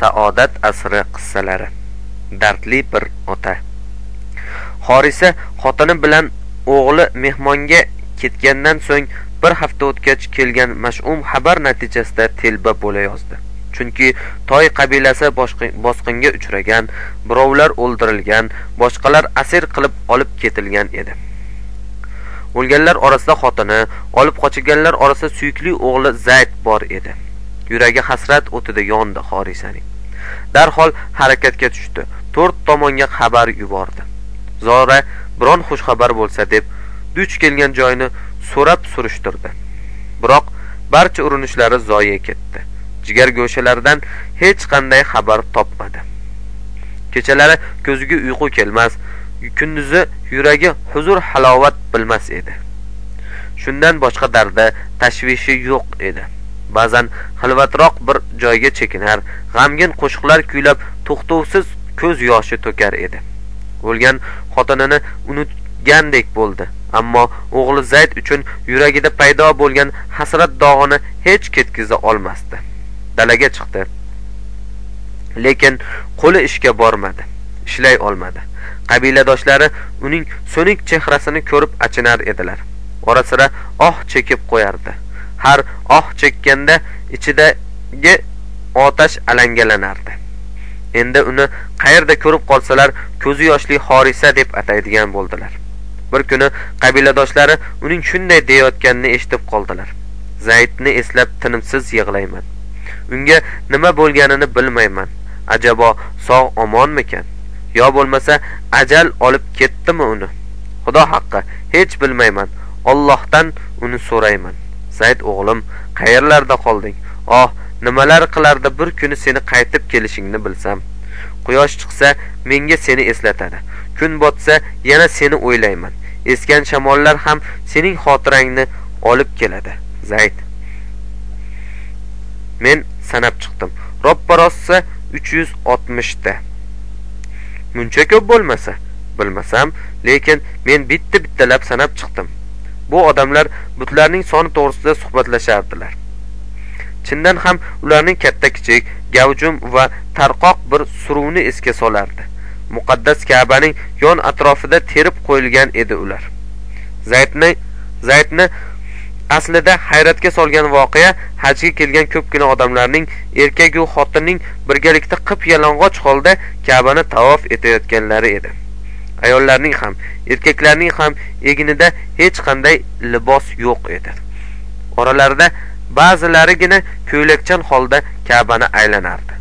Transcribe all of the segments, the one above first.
saodat asri qissalari. Dardli bir ota. Horisa xotini bilan o'g'li mehmonga ketgandan so'ng bir hafta o'tgach kelgan mash'um xabar natijasida telba bo'la yozdi. Chunki toy qabilasi bosqinga uchragan birovlar o'ldirilgan boshqalar asir qilib olib ketilgan edi. O'lganlar orasida xotini olib qochganlar orasida suyukli o'g'li zayd bor edi. Yuragi hasrat o'tida yondi horisaning darhol harakatga tushdi. To'rt tomonga xabar yubordi. Zora biron xushxabar bo'lsa deb duch kelgan joyini so'rab surishtirdi. Biroq barcha urinishlari zoye ketdi. Jigar go'shalaridan hech qanday xabar topmadi. Kechalari ko'ziga uyqu kelmas kunduzi yuragi huzur halovat bilmas edi. Shundan boshqa dardi tashvishi yo'q edi. Ba'zan xilvatroq bir joyga chekinar g'amgin qo'shiqlar kuylab to'xtovsiz ko'z yoshi to'kar edi. O'lgan xotinini unutgandek bo'ldi ammo o'g'li zayd uchun yuragida paydo bo'lgan hasrat dog'ini hech ketkiza olmasdi. Dalaga chiqdi. Lekin qo'li ishga bormadi ishlay olmadi. Qabiladoshlari uning so'nik chehrasini ko'rib achinar edilar. Ora sira oh chekib qo'yardi. Har oh chekkanda ichidagi otash alangalanardi. Endi uni qayerda ko'rib qolsalar ko'zi yoshli horisa deb ataydigan bo'ldilar. Bir kuni qabiladoshlari uning shunday deyayotganini eshitib qoldilar. Zaydni eslab tinimsiz yig'layman. Unga nima bo'lganini bilmayman. Ajabo sog' omonmikan? Yo bo'lmasa ajal olib ketdimi uni? Xudo haqqi hech bilmayman. Ollohdan uni so'rayman. Zayd o'g'lim qayerlarda qolding? Oh nimalar qilardi bir kuni seni qaytib kelishingni bilsam? Quyosh chiqsa menga seni eslatadi. Kun botsa yana seni o'ylayman. Esgan shamollar ham sening xotirangni olib keladi. Zayd. Men sanab chiqdim. Roppa rossa uch yuz oltmishta muncha ko'p bo'lmasa bilmasam lekin men bitta bittalab sanab chiqdim. Bu odamlar butlarning soni to'g'risida suhbatlashardilar. Chindan ham ularning katta kichik gavjum va tarqoq bir suruvni esga solardi. Muqaddas kabaning yon atrofida terib qo'yilgan edi ular. Zaydni zaydni aslida hayratga solgan voqea hajga kelgan ko'pgina odamlarning erkagu xotinning birgalikda qip yalang'och holda kabani tavof etayotganlari edi. Ayollarning ham erkaklarning ham egnida hech qanday libos yo'q edi. Oralarida ba'zilarigina ko'ylakchan holda kabani aylanardi.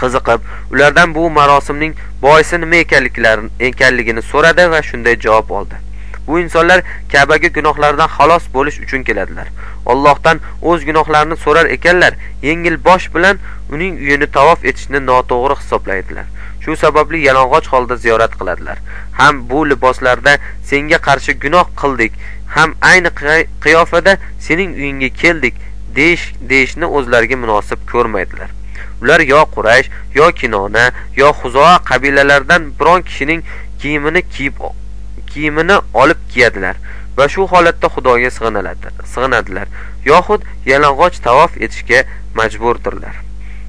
Qiziqib ulardan bu marosimning boisi nima ekanligini so'radi va shunday javob oldi. Bu insonlar kabaga gunohlardan xalos bo'lish uchun keladilar. Allohdan o'z gunohlarini so'rar ekanlar yengil bosh bilan uning uyini tavof etishni noto'g'ri hisoblaydilar. Shu sababli yalang'och holda ziyorat qiladilar. Ham bu liboslarda senga qarshi gunoh qildik ham ayni qiyofada sening uyingga keldik deyish deyishni o'zlariga munosib ko'rmaydilar. Ular yo quraysh yo kinona yo huzoa qabilalaridan biron kishining kiyimini kiyib kiyimini olib kiyadilar va shu holatda xudoga sig'inadilar yoxud yalang'och tavof etishga majburdirlar.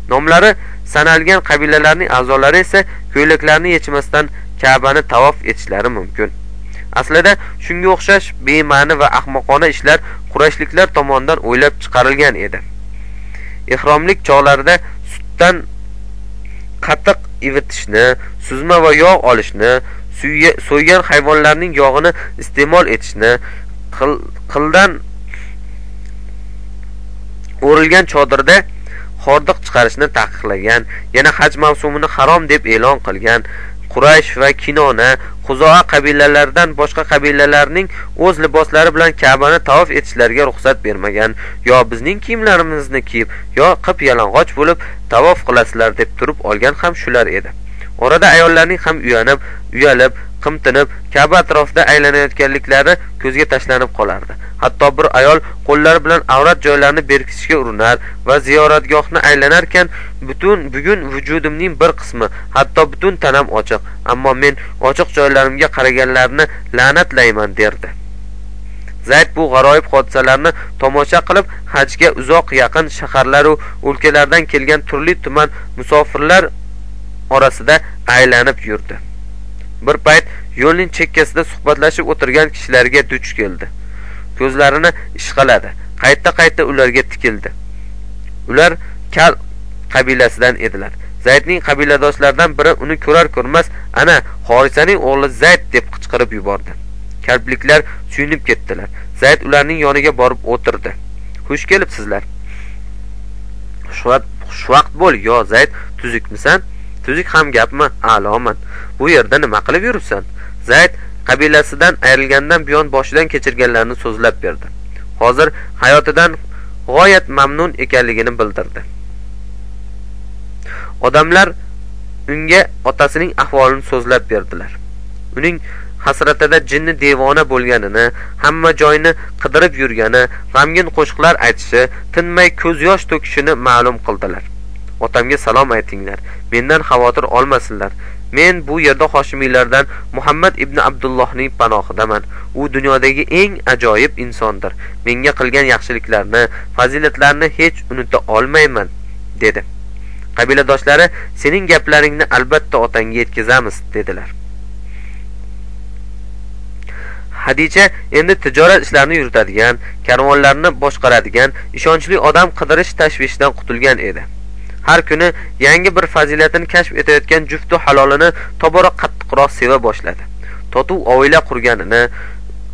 Nomlari sanalgan qabilalarning a'zolari esa ko'ylaklarni yechmasdan kabani tavof etishlari mumkin. Aslida shunga o'xshash bema'ni va ahmoqona ishlar qurashliklar tomonidan o'ylab chiqarilgan edi. Ehromlik chog'larida sutdan qatiq ivitishni suzma va yog' olishni so'ygan hayvonlarning yog'ini iste'mol etishni qildan o'rilgan chodirda hordiq chiqarishni taqiqlagan yana haj mavsumini harom deb e'lon qilgan quraysh va kinona huzoa qabilalaridan boshqa qabilalarning o'z liboslari bilan kabani tavof etishlariga ruxsat bermagan. Yo bizning kiyimlarimizni kiyib yo qip yalang'och bo'lib tavof qilasizlar deb turib olgan ham shular edi. Orada ayollarning ham uyanib uyalib qimtinib kaba atrofida aylanayotganliklari ko'zga tashlanib qolardi. Hatto bir ayol qo'llari bilan avrat joylarini berkitishga urinar va ziyoratgohni aylanarkan butun bugun vujudimning bir qismi hatto butun tanam ochiq. Ammo men ochiq joylarimga qaraganlarni la'natlayman derdi. Zayd bu g'aroyib hodisalarni tomosha qilib hajga uzoq yaqin shaharlaru o'lkalardan kelgan turli tuman musofirlar orasida aylanib yurdi. Bir payt yo'lning chekkasida suhbatlashib o'tirgan kishilarga duch keldi. Ko'zlarini ishqaladi. Qayta qayta ularga tikildi. Ular kal qabilasidan edilar. Zaydning qabiladoshlaridan biri uni ko'rar ko'rmas ana horisaning o'g'li zayd deb qichqirib yubordi. Kalbliklar suyunib ketdilar. Zayd ularning yoniga borib o'tirdi. Xush kelibsizlar. Xushvaqt bo'l yo zayd tuzukmisan? Tuzuk ham gapmi? A'loman. Bu yerda nima qilib yuribsan? Zayd qabilasidan ayrilgandan buyon boshidan kechirganlarini so'zlab berdi. Hozir hayotidan g'oyat mamnun ekanligini bildirdi. Odamlar unga otasining ahvolini so'zlab berdilar. Uning hasratida jinni devona bo'lganini hamma joyni qidirib yurgani g'amgin qo'shiqlar aytishi tinmay ko'z yosh to'kishini ma'lum qildilar. Otamga salom aytinglar. Mendan xavotir olmasinlar. Men bu yerda hoshimiylardan muhammad ibn abdullohning panohidaman. U dunyodagi eng ajoyib insondir. Menga qilgan yaxshiliklarni fazilatlarni hech unuta olmayman dedi. Qabiladoshlari sening gaplaringni albatta otangga yetkazamiz dedilar. Hadicha endi tijorat ishlarini yuritadigan karvonlarni boshqaradigan ishonchli odam qidirish tashvishidan qutulgan edi. Har kuni yangi bir fazilatini kashf etayotgan juftu halolini tobora qattiqroq seva boshladi. Totuv oila qurganini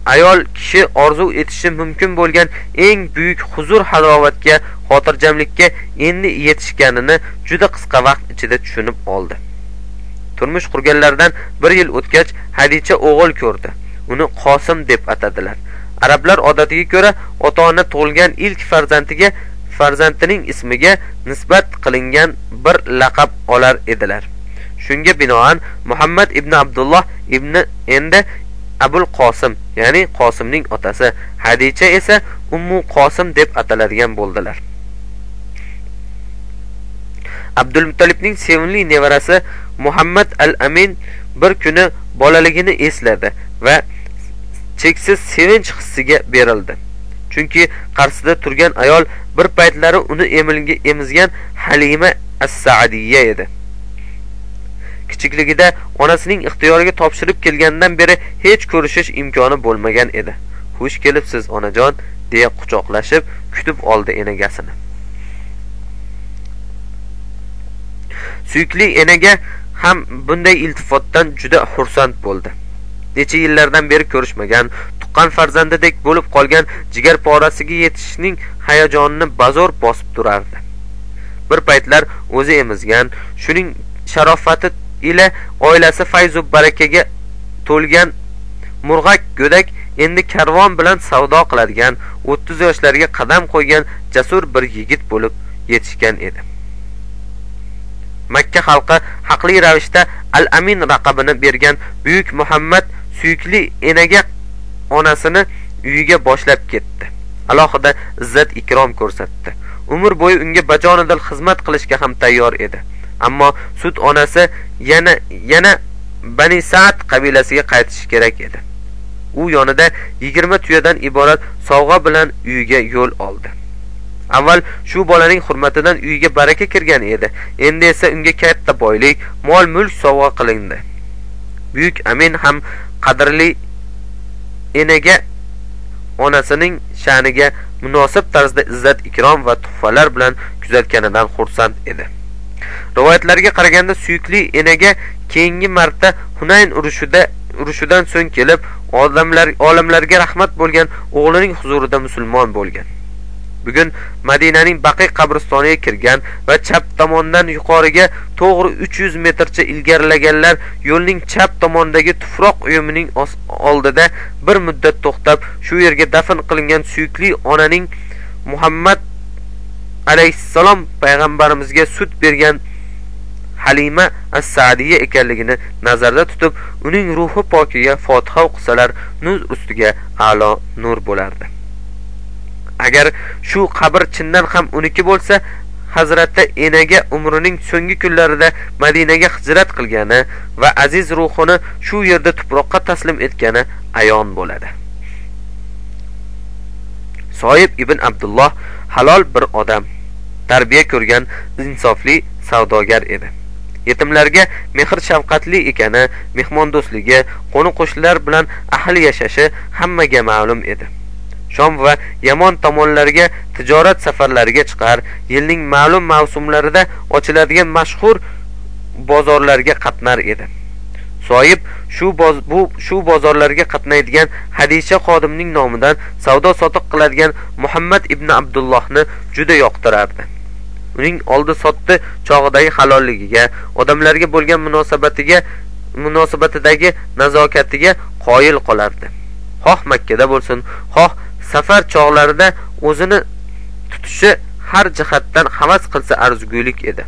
ayol kishi orzu etishi mumkin bo'lgan eng buyuk huzur halovatga xotirjamlikka endi yetishganini juda qisqa vaqt ichida tushunib oldi. Turmush qurganlaridan bir yil o'tgach hadicha o'g'il ko'rdi. Uni qosim deb atadilar. Arablar odatiga ko'ra ota ona tug'ilgan ilk farzandiga farzandining ismiga nisbat qilingan bir laqab olar edilar. Shunga binoan muhammad ibn abdulloh ibn endi abul qosim ya'ni qosimning otasi hadicha esa ummu qosim deb ataladigan bo'ldilar. Abdulmuttalibning sevimli nevarasi muhammad al amin bir kuni bolaligini esladi va cheksiz sevinch hissiga berildi. Chunki qarshisida turgan ayol bir paytlari uni emizgan halima as saadiya edi. Kichikligida onasining ixtiyoriga topshirib kelgandan beri hech ko'rishish imkoni bo'lmagan edi. Xush kelibsiz onajon deya quchoqlashib kutib oldi enagasini. Suyukli enaga ham bunday iltifotdan juda xursand bo'ldi. Necha yillardan beri ko'rishmagan tuqqan farzandidek bo'lib qolgan jigar porasiga yetishishning hayajonini bazo'r bosib turardi. Bir paytlar o'zi emizgan shuning sharofati ila oilasi fayzu barakaga to'lgan murg'ak go'dak endi karvon bilan savdo qiladigan o'ttiz yoshlarga qadam qo'ygan jasur bir yigit bo'lib yetishgan edi. Makka xalqi haqli ravishda al amin raqabini bergan buyuk muhammad suyukli enaga onasini uyiga boshlab ketdi. Alohida izzat ikrom ko'rsatdi. Umr bo'yi unga bajonidil xizmat qilishga ham tayyor edi. Ammo sud onasi yana yana bani saad qabilasiga qaytishi kerak edi. U yonida yigirma tuyadan iborat sovg'a bilan uyiga yo'l oldi. Avval shu bolaning hurmatidan uyiga baraka kirgan edi. Endi esa unga katta boylik mol mulk sovg'a qilindi. Buyuk amin ham qadrli enaga onasining sha'niga munosib tarzda izzat ikrom va tuhfalar bilan kuzatganidan xursand edi. Rivoyatlarga qaraganda suyukli enaga keyingi marta hunayn urushida urushidan so'ng kelib odamlar olamlarga rahmat bo'lgan o'g'lining huzurida musulmon bo'lgan. Bugun madinaning baqiy qabristoniga kirgan va chap tomondan yuqoriga to'g'ri 300 metrcha ilgarilaganlar yo'lning chap tomonidagi tuproq uyumining oldida bir muddat to'xtab shu yerga dafn qilingan suyukli onaning muhammad alayhissalom payg'ambarimizga sut bergan halima as sadiya ekanligini nazarda tutib uning ruhi pokiga fotiha o'qisalar nur ustiga a'lo nur bo'lardi. Agar shu qabr chindan ham uniki bo'lsa hazrati enaga umrining so'nggi kunlarida madinaga hijrat qilgani va aziz ruhini shu yerda tuproqqa taslim etgani ayon bo'ladi. Soyib ibn abdulloh halol bir odam tarbiya ko'rgan insofli savdogar edi. Yetimlarga mehr shafqatli ekani mehmondo'stligi qo'ni qo'shnilar bilan ahli yashashi hammaga ma'lum edi. Shom va yamon tomonlarga tijorat safarlariga chiqar. Yilning ma'lum mavsumlarida ochiladigan mashhur bozorlarga qatnar edi. Soyib shu boz, bu shu bozorlarga qatnaydigan hadisha xodimning nomidan savdo sotiq qiladigan muhammad ibn abdullohni juda yoqtirardi. Uning oldi sotdi chog'idagi halolligiga odamlarga bo'lgan munosabatiga munosabatidagi nazokatiga qoyil qolardi. Xoh makkada bo'lsin xoh safar chog'larida o'zini tutishi har jihatdan havas qilsa arzigulik edi.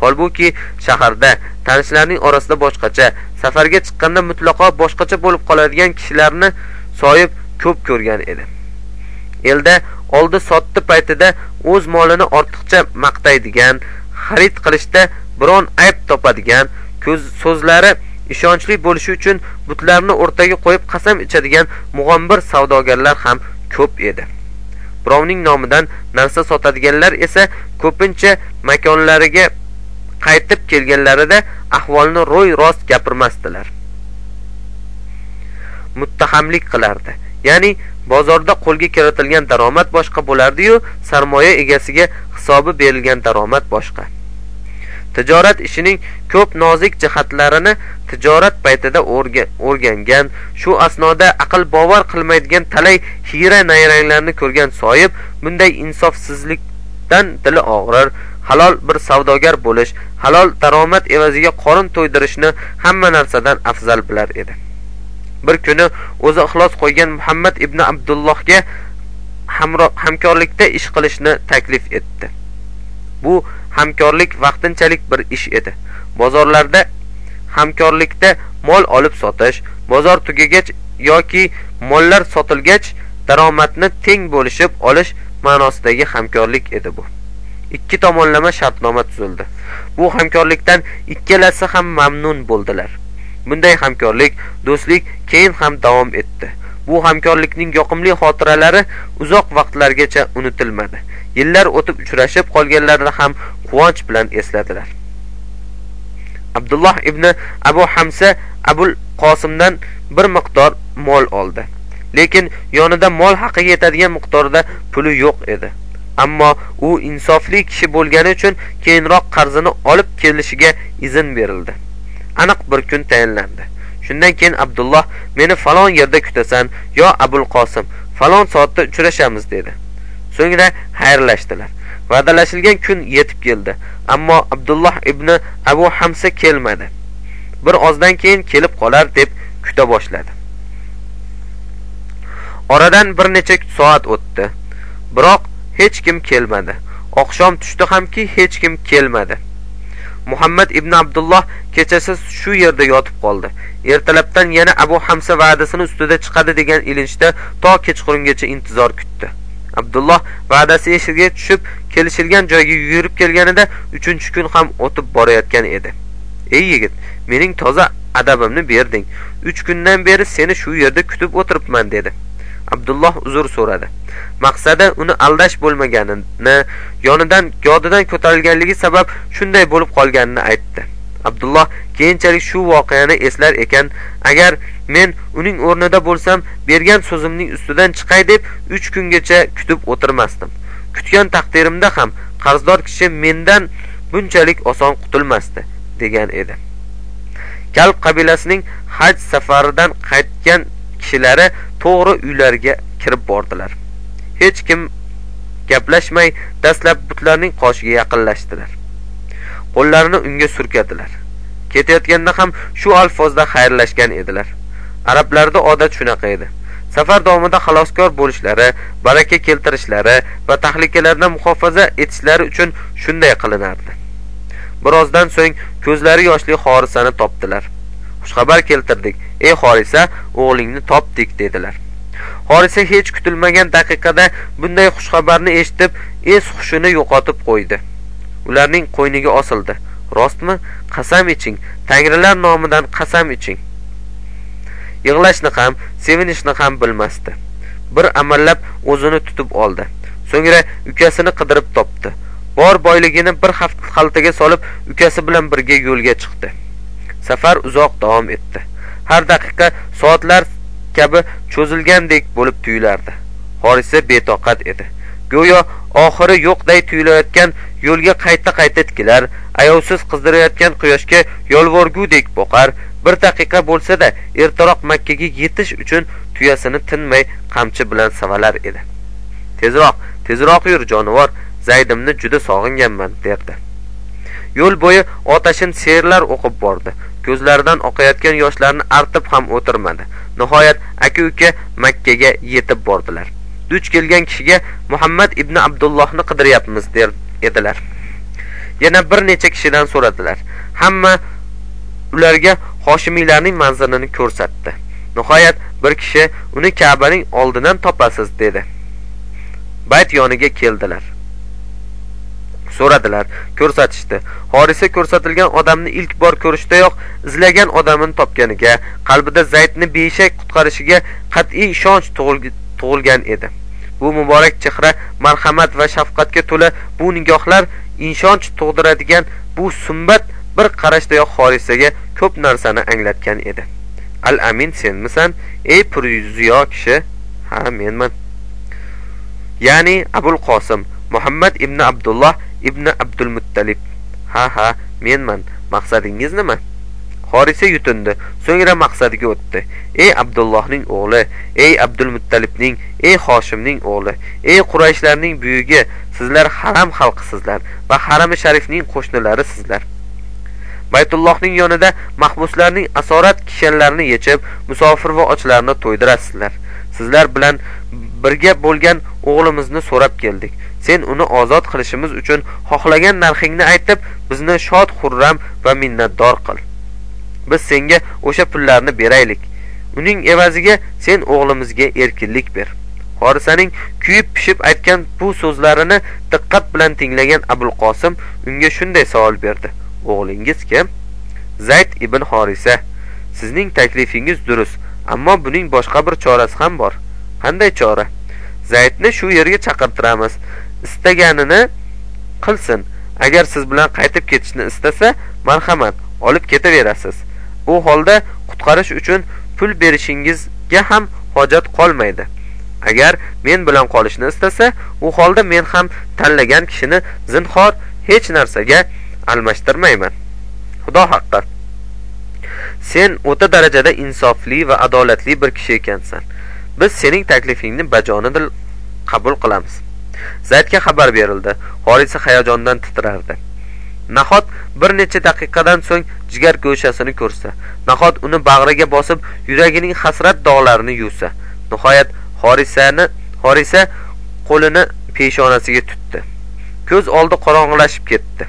Holbuki shaharda tanishlarning orasida boshqacha safarga chiqqanda mutlaqo boshqacha bo'lib qoladigan kishilarni soyib ko'p ko'rgan edi. Elda oldi sotdi paytida o'z molini ortiqcha maqtaydigan xarid qilishda biron ayb topadigan ko'z so'zlari ishonchli bo'lishi uchun butlarni o'rtaga qo'yib qasam ichadigan mug'ombir savdogarlar ham ko'p edi. Birovning nomidan narsa sotadiganlar esa ko'pincha makonlariga qaytib kelganlarida ahvolni ro'y rost gapirmasdilar. Muttahamlik qilardi. Ya'ni bozorda qo'lga kiritilgan daromad boshqa bo'lardiyu sarmoya egasiga hisobi berilgan daromad boshqa. Tijorat ishining ko'p nozik jihatlarini tijorat paytida o'rgangan shu asnoda aql bovar qilmaydigan talay hiyra nayranglarni ko'rgan soyib bunday insofsizlikdan dili og'rir halol bir savdogar bo'lish halol daromad evaziga qorin to'ydirishni hamma narsadan afzal bilar edi. Bir kuni o'zi ixlos qo'ygan muhammad ibn abdullohga hamkorlikda ish qilishni taklif etdi. Bu hamkorlik vaqtinchalik bir ish edi. Bozorlarda hamkorlikda mol olib sotish bozor tugagach yoki mollar sotilgach daromadni teng bo'lishib olish ma'nosidagi hamkorlik edi bu. Ikki tomonlama shartnoma tuzildi. Bu hamkorlikdan ikkalasi ham mamnun bo'ldilar. Bunday hamkorlik do'stlik keyin ham davom etdi. Bu hamkorlikning yoqimli xotiralari uzoq vaqtlargacha unutilmadi. Yillar o'tib uchrashib qolganlarida ham quvonch bilan esladilar. Abdulloh ibn abu hamsa abul qosimdan bir miqdor mol oldi. Lekin yonida mol haqiga yetadigan miqdorda puli yo'q edi. Ammo u insofli kishi bo'lgani uchun keyinroq qarzini olib kelishiga izn berildi. Aniq bir kun tayinlandi. Shundan keyin abdulloh meni falon yerda kutasan yo abul qosim falon soatda uchrashamiz dedi. So'ngra xayrlashdilar. Va'dalashilgan kun yetib keldi ammo abdulloh ibn abu hamsa kelmadi. Bir ozdan keyin kelib qolar deb kuta boshladi. Oradan bir necha soat o'tdi. Biroq hech kim kelmadi. Oqshom tushdi hamki hech kim kelmadi. Muhammad ibn abdulloh kechasi shu yerda yotib qoldi. Ertalabdan yana abu hamsa va'dasini ustida chiqadi degan ilinjda to kechqurungacha intizor kutdi. Abdulloh va'dasi eshigiga tushib kelishilgan joyga yugurib kelganida uchinchi kun ham o'tib borayotgan edi. Ey yigit mening toza adabimni berding. Uch kundan beri seni shu yerda kutib o'tiribman dedi. Abdulloh uzr so'radi. Maqsadi uni aldash bo'lmaganini yonidan yodidan ko'tarilganligi sabab shunday bo'lib qolganini aytdi. Abdulloh keyinchalik shu voqeani eslar ekan agar men uning o'rnida bo'lsam bergan so'zimning ustidan chiqay deb uch kungacha kutib o'tirmasdim. Kutgan taqdirimda ham qarzdor kishi mendan bunchalik oson qutulmasdi degan edi. Kalb qabilasining haj safaridan qaytgan kishilari to'g'ri uylariga kirib bordilar. Hech kim gaplashmay dastlab butlarning qoshiga yaqinlashdilar. Qo'llarini unga surkadilar. Ketayotganda ham shu alfozda xayrlashgan edilar. Arablarda odat shunaqa edi. Safar davomida xaloskor bo'lishlari baraka keltirishlari va tahlikalardan muhofaza etishlari uchun shunday qilinardi. Birozdan so'ng ko'zlari yoshli xorisani topdilar. Xushxabar keltirdik. Ey xorisa o'g'lingni topdik dedilar. Xorisa hech kutilmagan daqiqada bunday xushxabarni eshitib es hushini yo'qotib qo'ydi. Ularning qo'yniga osildi. Rostmi? Qasam iching. Tangrilar nomidan qasam iching. Yig'lashni ham sevinishni ham bilmasdi. Bir amallab o'zini tutib oldi. So'ngra ukasini qidirib topdi. Bor boyligini bir xaltaga solib ukasi bilan birga yo'lga chiqdi. Safar uzoq davom etdi. Har daqiqa soatlar kabi cho'zilgandek bo'lib tuyulardi. Horisa betoqat edi. Go'yo oxiri yo'qday tuyulayotgan yo'lga qayta qayta tikilar ayovsiz qizdirayotgan quyoshga yolvorgudek boqar. Bir daqiqa bo'lsa-da ertaroq makkaga yetish uchun tuyasini tinmay qamchi bilan savalar edi. Tezroq tezroq yur jonivor zaydimni juda sog'inganman derdi. Yo'l bo'yi otashin she'rlar o'qib bordi. Ko'zlaridan oqayotgan yoshlarni artib ham o'tirmadi. Nihoyat aka uka makkaga yetib bordilar. Duch kelgan kishiga muhammad ibn abdullohni qidiryapmiz der edilar. Yana bir necha kishidan so'radilar. Hamma ularga hoshimiylarning manzilini ko'rsatdi. Nihoyat bir kishi uni kabaning oldidan topasiz dedi. Bayt yoniga keldilar. So'radilar. Ko'rsatishdi. Horisa ko'rsatilgan odamni ilk bor ko'rishdayoq izlagan odamini topganiga qalbida zaydni beshak qutqarishiga qat'iy ishonch tug'ilgan edi. Bu muborak chehra marhamat va shafqatga to'la bu nigohlar ishonch tug'diradigan bu sumbat bir qarashdayoq horisaga ko'p narsani anglatgan edi. Al amin senmisan? Ey purziyo kishi ha menman. Ya'ni abul qosim muhammad ibn abdulloh ibn abdulmuttalib ha ha menman maqsadingiz nima? Horisa yutindi so'ngra maqsadiga o'tdi. Ey abdullohning o'g'li ey abdulmuttalibning ey hoshimning o'g'li ey qurayshlarning buyugi sizlar haram xalqisizlar va harami sharifning qo'shnilari sizlar. Baytullohning yonida mahbuslarning asorat kishanlarini yechib musofir va ochlarni to'ydirasizlar. Sizlar bilan birga bo'lgan o'g'limizni so'rab keldik. Sen uni ozod qilishimiz uchun xohlagan narxingni aytib bizni shod xurram va minnatdor qil. Biz senga o'sha pullarni beraylik. Uning evaziga sen o'g'limizga erkinlik ber. Horisaning kuyib pishib aytgan bu so'zlarini diqqat bilan tinglagan abul qosim unga shunday savol berdi. O'g'lingiz kim? Zayd ibn horisa. Sizning taklifingiz durust ammo buning boshqa bir chorasi ham bor. Qanday chora? Zaydni shu yerga chaqirtiramiz. Istaganini qilsin. Agar siz bilan qaytib ketishni istasa marhamat olib ketaverasiz. U holda qutqarish uchun pul berishingizga ham hojat qolmaydi. Agar men bilan qolishni istasa u holda men ham tanlagan kishini zinhor hech narsaga almashtirmayman. Xudo haqqi sen o'ta darajada insofli va adolatli bir kishi ekansan. Biz sening taklifingni bajonidil qabul qilamiz. Zaydga xabar berildi. Horisa hayajondan titrardi. Nahot bir necha daqiqadan so'ng jigar go'shasini ko'rsa nahot uni bag'riga bosib yuragining hasrat dog'larini yuvsa nihoyat horisani horisa qo'lini peshonasiga tutdi. Ko'z oldi qorong'ilashib ketdi.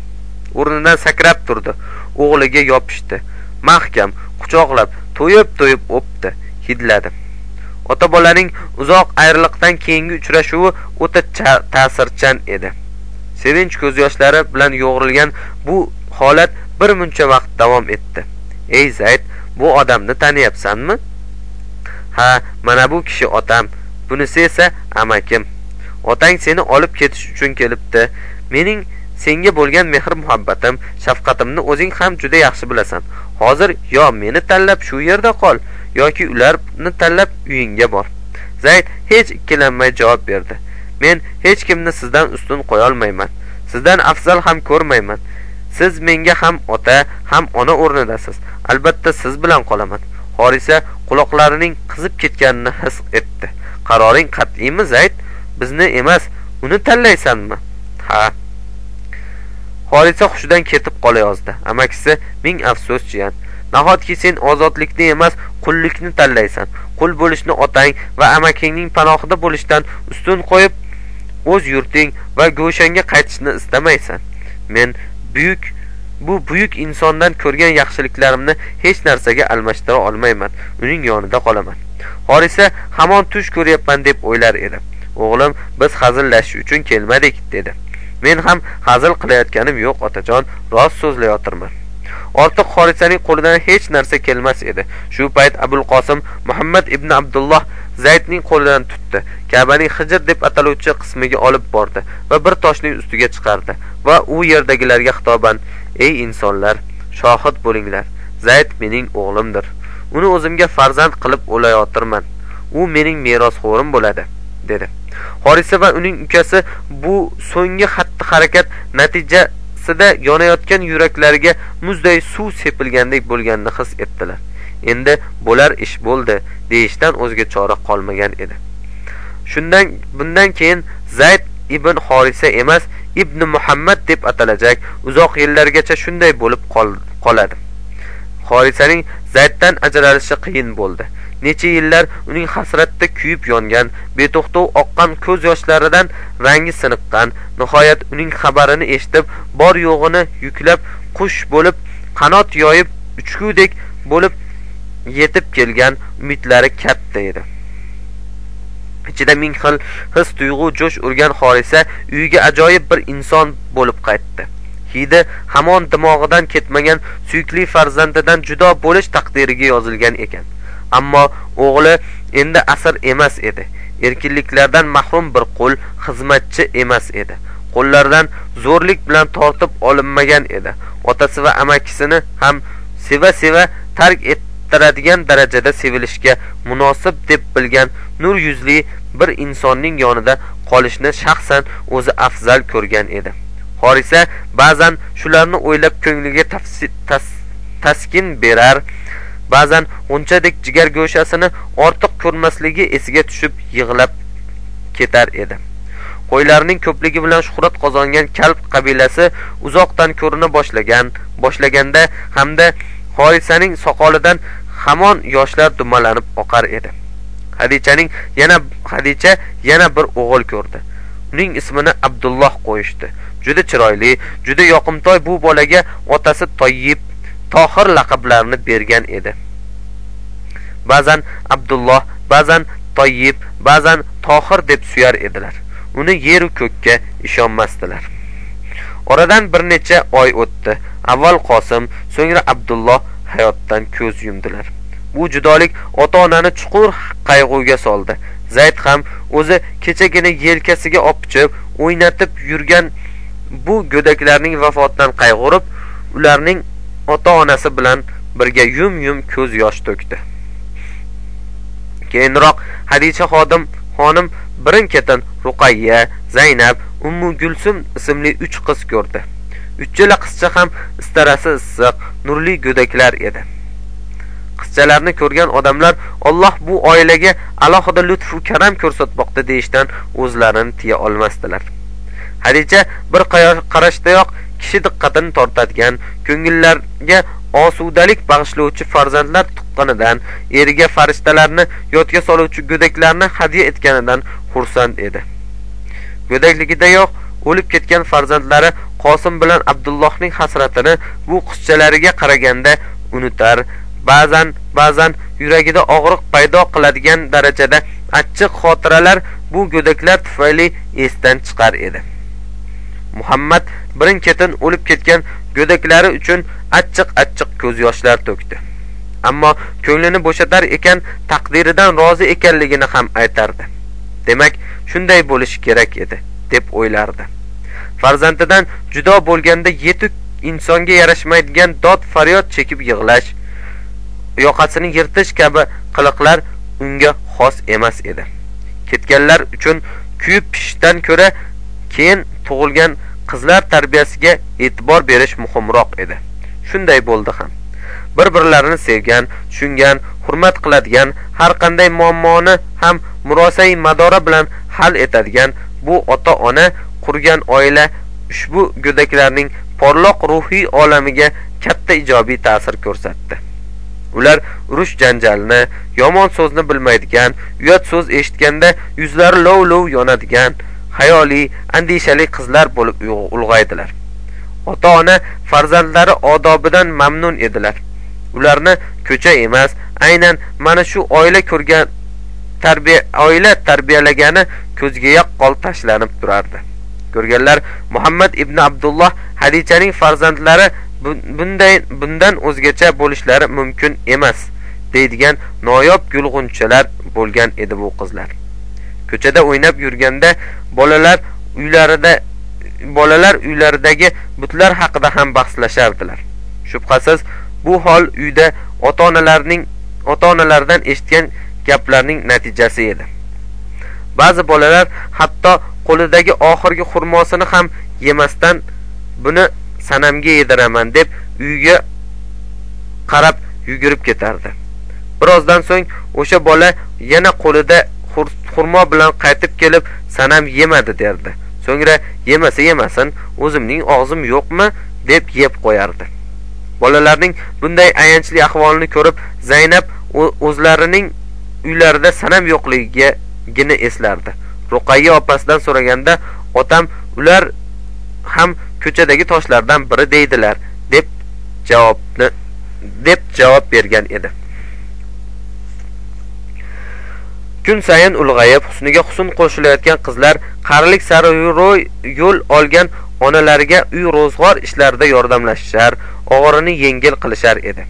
O'rnidan sakrab turdi. O'g'liga yopishdi. Mahkam quchoqlab to'yib to'yib o'pdi. Hidladi. Ota bolaning uzoq ayriliqdan keyingi uchrashuvi o'ta ta'sirchan edi. Sevinch ko'z yoshlari bilan yo'g'rilgan bu holat bir muncha vaqt davom etdi. Ey zayd bu odamni taniyapsanmi? Ha mana bu kishi otam. Bunisi esa amakim. Otang seni olib ketish uchun kelibdi. Mening senga bo'lgan mehr muhabbatim shafqatimni o'zing ham juda yaxshi bilasan. Hozir yo meni tanlab shu yerda qol yoki ularni tanlab uyingga bor. Zayd hech ikkilanmay javob berdi. Men hech kimni sizdan ustun qo'yolmayman. Sizdan afzal ham ko'rmayman. Siz menga ham ota ham ona o'rnidasiz. Albatta siz bilan qolaman. Horisa quloqlarining qizib ketganini his etdi. Qaroring qat'iymi zayd? Bizni emas uni tanlaysanmi? Ha. Horisa hushidan ketib qolayozdi. Amakisi ming afsus jiyan. Nahotki sen ozodlikni emas qullikni tanlaysan. Qul bo'lishni otang va amakingning panohida bo'lishdan ustun qo'yib o'z yurting va go'shangga qaytishni istamaysan. Men buyuk bu buyuk insondan ko'rgan yaxshiliklarimni hech narsaga almashtira olmayman. Uning yonida qolaman. Horisa hamon tush ko'ryapman deb o'ylar edi o'g'lim biz hazillashish uchun kelmadik dedi. Men ham hazil qilayotganim yo'q otajon rost so'zlayotirman. Ortiq xorisaning qo'lidan hech narsa kelmas edi. Shu payt abul qosim muhammad ibn abdulloh zaydning qo'lidan tutdi. Kabaning hijr deb ataluvchi qismiga olib bordi va bir toshning ustiga chiqardi va u yerdagilarga xitoban ey insonlar shohid bo'linglar. Zayd mening o'g'limdir. Uni o'zimga farzand qilib o'layotirman. U mening merosxo'rim bo'ladi dedi. Horisa va uning ukasi bu so'nggi xatti harakat natija natijasida yonayotgan yuraklariga muzday suv sepilgandek bo'lganini his etdilar. Endi bo'lar ish bo'ldi deyishdan o'zga chora qolmagan edi. Shundan bundan keyin zayd ibn horisa emas ibn muhammad deb atalajak uzoq yillargacha shunday bo'lib qoladi. Horisaning zayddan ajralishi qiyin bo'ldi. Necha yillar uning hasratda kuyib yongan beto'xtov oqqan ko'z yoshlaridan rangi siniqqan nihoyat uning xabarini eshitib bor yo'g'ini yuklab qush bo'lib qanot yoyib uchgudek bo'lib yetib kelgan umidlari katta edi. Ichida ming xil his tuyg'u jo'sh urgan horisa uyiga ajoyib bir inson bo'lib qaytdi. Hidi hamon dimog'idan ketmagan suyukli farzandidan judo bo'lish taqdiriga yozilgan ekan. Ammo o'g'li endi asr emas edi. Erkinliklardan mahrum bir qul xizmatchi emas edi. Qo'llaridan zo'rlik bilan tortib olinmagan edi. Otasi va amakisini ham seva seva tark ettiradigan darajada sevilishga munosib deb bilgan nur yuzli bir insonning yonida qolishni shaxsan o'zi afzal ko'rgan edi. Horisa ba'zan shularni o'ylab ko'ngliga taskin berar ba'zan g'unchadek jigar go'shasini ortiq ko'rmasligi esiga tushib yig'lab ketar edi. Qo'ylarning ko'pligi bilan shuhrat qozongan kalb qabilasi uzoqdan ko'rina boshlagan boshlaganda hamda horisaning soqolidan hamon yoshlar dumalanib oqar edi. Hadichaning yana hadicha yana bir o'g'il ko'rdi. Uning ismini abdulloh qo'yishdi. Juda chiroyli juda yoqimtoy bu bolaga otasi toyib tohir laqablarini bergan edi. Ba'zan abdulloh ba'zan toyib ba'zan tohir deb suyar edilar. Uni yeru ko'kka ishonmasdilar. Oradan bir necha oy o'tdi. Avval qosim so'ngra abdulloh hayotdan ko'z yumdilar. Bu judolik ota onani chuqur qayg'uga soldi. Zayd ham o'zi kechagina yelkasiga opchiq o'ynatib yurgan bu go'daklarning vafotidan qayg'urib ularning ota onasi bilan birga yum yum ko'z yosh to'kdi. Keyinroq hadicha xodim xonim birin ketin ruqayya zaynab ummu gulsum ismli uch qiz ko'rdi. Uchala qizcha ham istarasi issiq nurli go'daklar edi. Qizchalarni ko'rgan odamlar olloh bu oilaga alohida lutfu karam ko'rsatmoqda deyishdan o'zlarini tiya olmasdilar. Hadicha bir qarashdayoq kishi diqqatini tortadigan ko'ngillarga osudalik bag'ishlovchi farzandlar tuqqanidan eriga farishtalarni yodga soluvchi go'daklarni hadya etganidan xursand edi. Go'dakligidayoq o'lib ketgan farzandlari qosim bilan abdullohning hasratini bu qizchalariga qaraganda unutar. Ba'zan ba'zan yuragida og'riq paydo qiladigan darajada achchiq xotiralar bu go'daklar tufayli esdan chiqar edi. Muhammad birin ketin o'lib ketgan go'daklari uchun achchiq achchiq ko'z yoshlar to'kdi. Ammo ko'nglini bo'shatar ekan taqdiridan rozi ekanligini ham aytardi. Demak shunday bo'lishi kerak edi deb o'ylardi. Farzandidan judo bo'lganda yetuk insonga yarashmaydigan dod faryod chekib yig'lash yoqasini yirtish kabi qiliqlar unga xos emas edi. Ketganlar uchun kuyib pishishdan ko'ra keyin tug'ilgan qizlar tarbiyasiga e'tibor berish muhimroq edi. Shunday bo'ldi ham. Bir birlarini sevgan tushungan hurmat qiladigan har qanday muammoni ham murosai madora bilan hal etadigan bu ota ona qurgan oila ushbu go'daklarning porloq ruhiy olamiga katta ijobiy ta'sir ko'rsatdi. Ular urush janjalni yomon so'zni bilmaydigan uyat so'z eshitganda yuzlari lov lov yonadigan hayoli andishali qizlar bo'lib ulg'aydilar. Ota ona farzandlari odobidan mamnun edilar. Ularni ko'cha emas aynan mana shu oila ko'rgan tarbiya oila tarbiyalagani ko'zga yaqqol tashlanib turardi. Ko'rganlar muhammad ibn abdulloh hadichaning farzandlari bunday bundan o'zgacha bo'lishlari mumkin emas deydigan noyob gulg'unchalar bo'lgan edi bu qizlar. Ko'chada o'ynab yurganda bolalar uylarida bolalar uylaridagi butlar haqida ham bahslashardilar. Shubhasiz bu hol uyda ota onalarning ota onalardan eshitgan gaplarning natijasi edi. Ba'zi bolalar hatto qo'lidagi oxirgi xurmosini ham yemasdan buni sanamga yediraman deb uyga qarab yugurib ketardi. Birozdan so'ng o'sha bola yana qo'lida xurmo bilan qaytib kelib sanam yemadi derdi. So'ngra yemasa yemasin o'zimning og'zim yo'qmi deb yeb qo'yardi. Bolalarning bunday ayanchli ahvolini ko'rib zaynab o'zlarining uylarida sanam yo'qligigini eslardi. Ruqayya opasidan so'raganda otam ular ham ko'chadagi toshlardan biri deydilar deb javobni deb javob bergan edi. Kun sayin ulg'ayib husniga husn qo'shilayotgan qizlar qarilik sari yo'l olgan onalariga uy ro'zg'or ishlarida yordamlashishar og'irini yengil qilishar edi.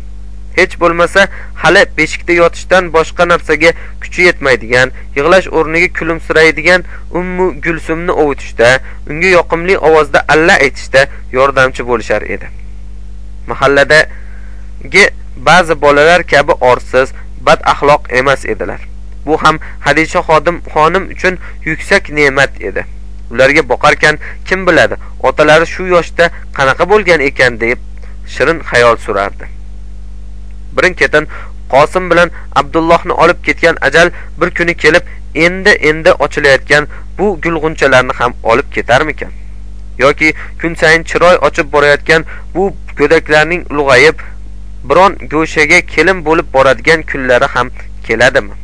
Hech bo'lmasa hali beshikda yotishdan boshqa narsaga kuchi yetmaydigan yig'lash o'rniga kulimsiraydigan ummu gulsumni ovutishda unga yoqimli ovozda alla aytishda yordamchi bo'lishar edi. Mahalladagi ba'zi bolalar kabi orsiz bad axloq emas edilar. Bu ham hadisha xodim xonim uchun yuksak ne'mat edi. Ularga boqarkan kim biladi otalari shu yoshda qanaqa bo'lgan ekan deb shirin xayol surardi. Birin ketin qosim bilan abdullohni olib ketgan ajal bir kuni kelib endi endi ochilayotgan bu gulg'unchalarni ham olib ketarmikan? Yoki kun sayin chiroy ochib borayotgan bu go'daklarning ulg'ayib biron go'shaga kelin bo'lib boradigan kunlari ham keladimi?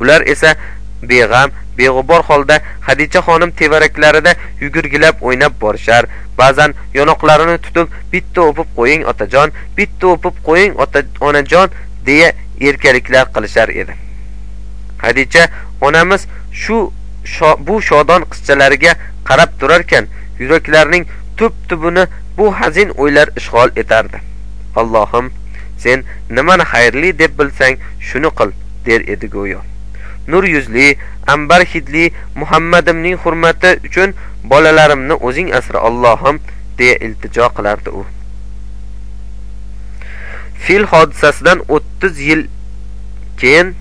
Ular esa beg'am beg'ubor holda hadicha xonim tevaraklarida yugurgilab o'ynab borishar. Ba'zan yonoqlarini tutib bitta o'pib qo'ying otajon bitta o'pib qo'ying onajon deya erkaliklar qilishar edi. Hadicha onamiz shu bu shodon qizchalariga qarab turarkan yuraklarning tub tubini bu hazin o'ylar ishg'ol etardi. Allohim sen nimani xayrli deb bilsang shuni qil der edi go'yo. Nur yuzli ambar hidli muhammadimning hurmati uchun bolalarimni o'zing asra allohim deya iltijo qilardi u. Fil hodisasidan o'ttiz yil keyin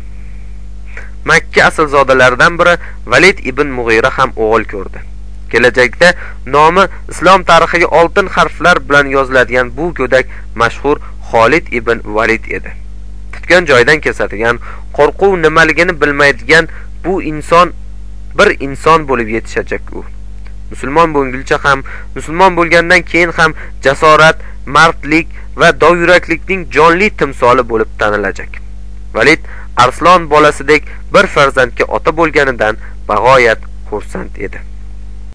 makka aslzodalaridan biri valid ibn mug'ira ham o'g'il ko'rdi. Kelajakda nomi islom tarixiga oltin harflar bilan yoziladigan bu go'dak mashhur xolid ibn valid edi. Tutgan joydan kesadigan qo'rquv nimaligini bilmaydigan bu inson bir inson bo'lib yetishajak u. Musulmon bo'lguncha ham musulmon bo'lgandan keyin ham jasorat mardlik va dovyuraklikning jonli timsoli bo'lib tanilajak. Valid arslon bolasidek bir farzandga ota bo'lganidan bag'oyat xursand edi.